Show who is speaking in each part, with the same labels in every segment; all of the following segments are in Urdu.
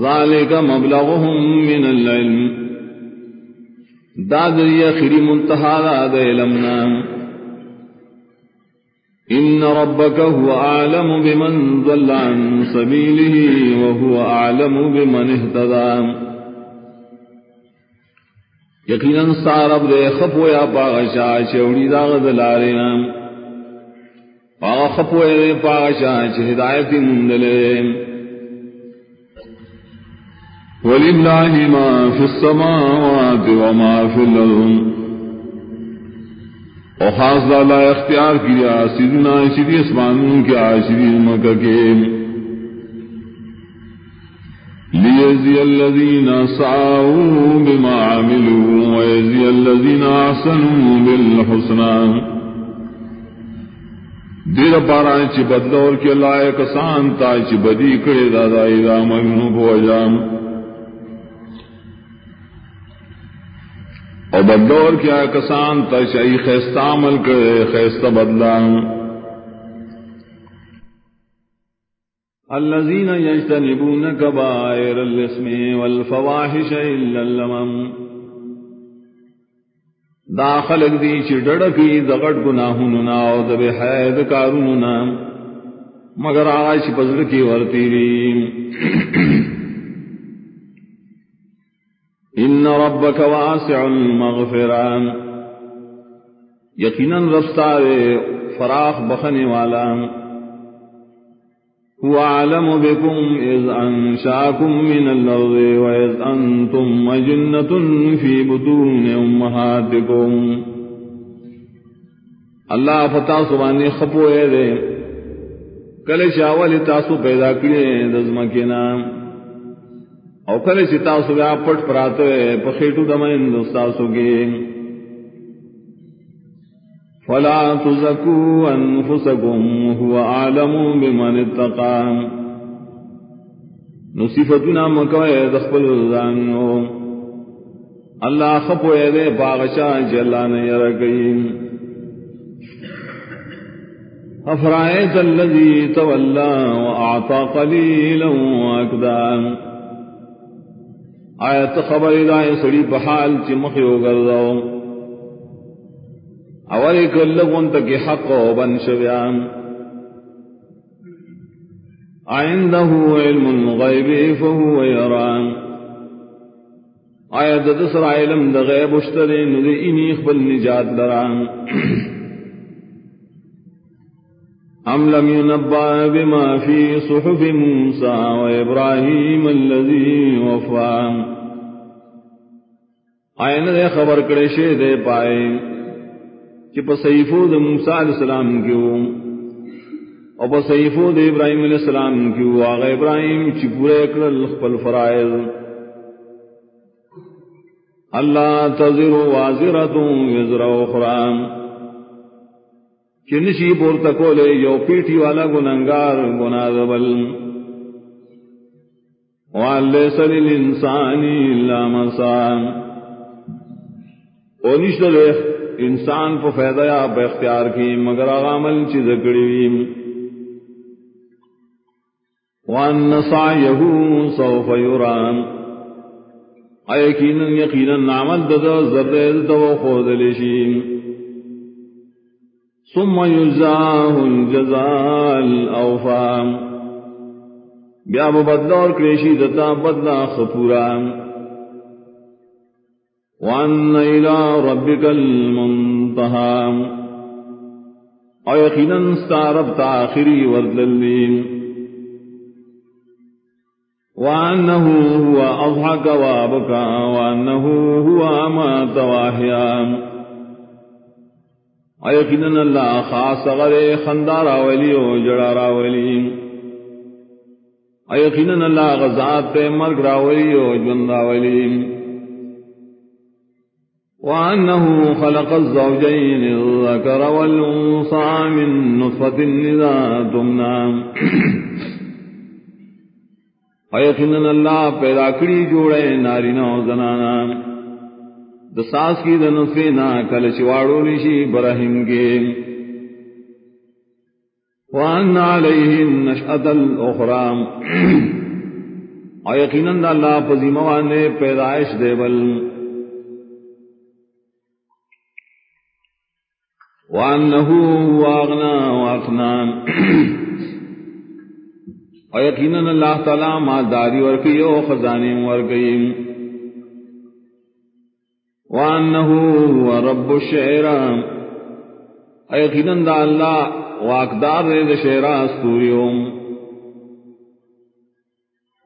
Speaker 1: ذالک مبلغهم من العلم. داد یخری منتہا داد علمنا. ان ربك هو اعلم بمن ضل عن سبيله وهو اعلم بمن اهتدى. یقینا سارب دے خپو یا پاغشا چوڑی داغ دلالینا پاغ خپو یا پاغشا چ ہدایت مندلے. ولله ما في السماوات وما في الأرض اور خاص لالا اختیار کیا سیدنا سیدھی اسمان کیا سیدھی مکہ کے۔ لیجزی الذین سعوا بما عملوا ویجزی الذین احسنوا بالحسنى دیر پارا چی بدلور کے لائے کسان تا چی بدی کڑے دادا ایدام امنو بوجام اور بدور کیا کسان تشعی خیستہ عمل کرے، خیستہ بدلا الذين يجتنبون كبائر الاسم والفواحش الا اللمم داخل دی چڑڑ کی دغڑ گناہوں نا او دب حید کارون مگر آش پزر کی ورتیری ربك واسع المغفران. یقینا رفتار فراخ بخنے والا. هو عالم بكم اذ انشاكم من الارض واذ انتم مجنة في بطون امهاتكم اللہ فتا سبانی خپوئے دے. کل شاول تاسو پیدا کرے دزم کے نام او کله چې تاسو بیا پټ پراته په خېټو دمن تاسو کې. فلا تزكوا انفسكم هو اعلم بمن اتقى. نصیفتنا مکوئے دخپل ځانو الله خپوئے دے باغشا جلان يرګین افرائیت الذي تولى واعطى قليلا واكدام آیت خبر دائیں سڑی بحال چی مخی ہو گردو اولی کلگون تکی حق و بن شبیان عنده علم الغیب فهو یران. آیت دسر علم دا غیب اشترین دی اینی اخبر نجات لران ام لم ينبأ بما في صحف موسى وإبراهيم الذي وفى آئین دے خبر کرے شے دے پائے کہ پسیفو دے موسیٰ علیہ السلام کیوں؟ اور پسیفو دے ابراہیم علیہ السلام کیوں؟ آغا ابراہیم چی پورے کرل خپل فرائض۔ اللہ تذر وازرتوں وزر اخرام چنشی پورتکو لے یو پیٹھی والا گننگار گناہ دبل وَعَلَّ لَيْسَ لِلْإِنسَانِ إِلَّا مَسَانِ اونیش دے انسان کو فائدہ یا پہ اختیار کی، مگر عمل چیز کڑی وان سعيه سوف يرى ايقينا يقينا عمل دد زرد تو خود لشين ثم يجزاه الجزاء الاوفى بیا بدلا اور کریشی دتا بدلا خپوران وان الى ربك المنتهى. او یقینا ستارب تاخری وردلین وانه هو اضحك وابكى وانه هو امات واحيا او یقینا اللہ خاص غر خندارا ولی او جڑارا ولی او اللہ غزات مرگ راولی او جندا ولی وأنه خلق الزوجين الذكر والأنصى من نطفة إذا تمنى. ويقنن الله پیدا کری جوڑے نارینا و زنانا. دساس کی دنفینا کل چواڑو لشی برہم کے. وأن عليه النشأة الأخرى. اور یقیناً اللہ پذیموان نے پیدائش دے وانه واغنا واقنا اور یقیناً اللہ تعالی مالداری ورکی او خزانے ورکی. وانه هو رب الشعرا یقیناً دا اللہ واقدار دے دے شعرا استوریوم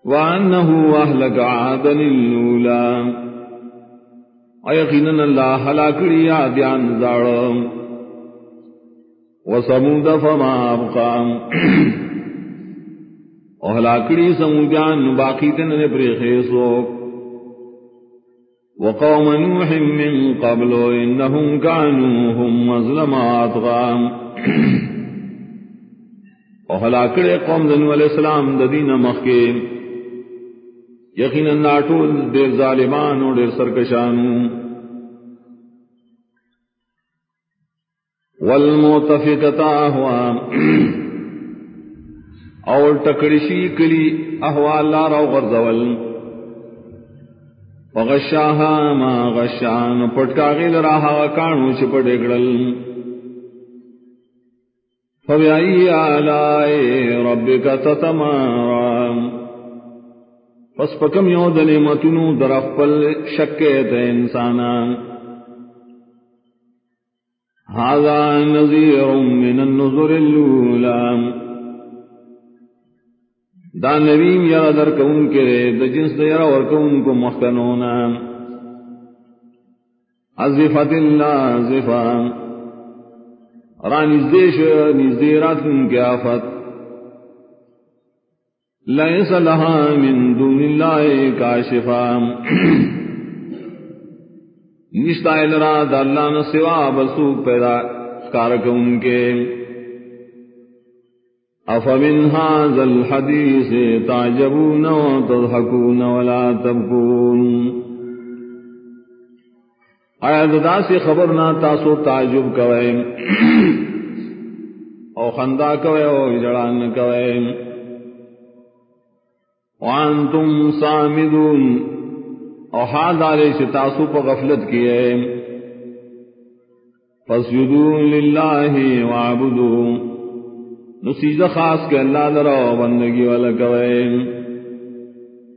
Speaker 1: وانه اهلك عادا الاولى ويقينا الله هلاكري عاديان زارم وسمود فما ابقى وهلاكري سمودان باقي تن بريخيسو وقوم نوح من قبل انهم كانوا هم مظلمات غام. وهلاكري قوم ذنو الاسلام ددين مخيم یقینا ناٹول دیر ظالمان اور دیر سرکشان والمتفقتا ہوا اور ٹکڑشی کلی احوال لارا غرزول. وغشاها ما غشان. پٹکاغی لراها کانو چپٹے گڑل. فبئی آلائی ربک تتمارام پس پکم یو دل متنو در افپل شکیت انسانا هذا نظیر من النظر اللولا دا نویم یرا در کون کرے دا جنس دا یرا ورکون کو مخکنونا عزفت اللہ زفا رانزدیش نزدیرات کن کی آفت. ليس لها من دون الله كاشفا نشتا الرا داللہ نہ سوا بسو پیدا کارک ان کے۔ افمن هذا الحديث تعجبون وتضحكون ولا تبكون آیا ددا سے خبر نہ تاسو تعجب کوئے۔ او خندا کوئے او جڑان کوئے۔ وانتم سامدون۔ او حال ہاں دارے تاسو پا غفلت کیے۔ فسجدون للہ وعبدون نسیز خاص کے اللہ درہ بندگی والا کوئے۔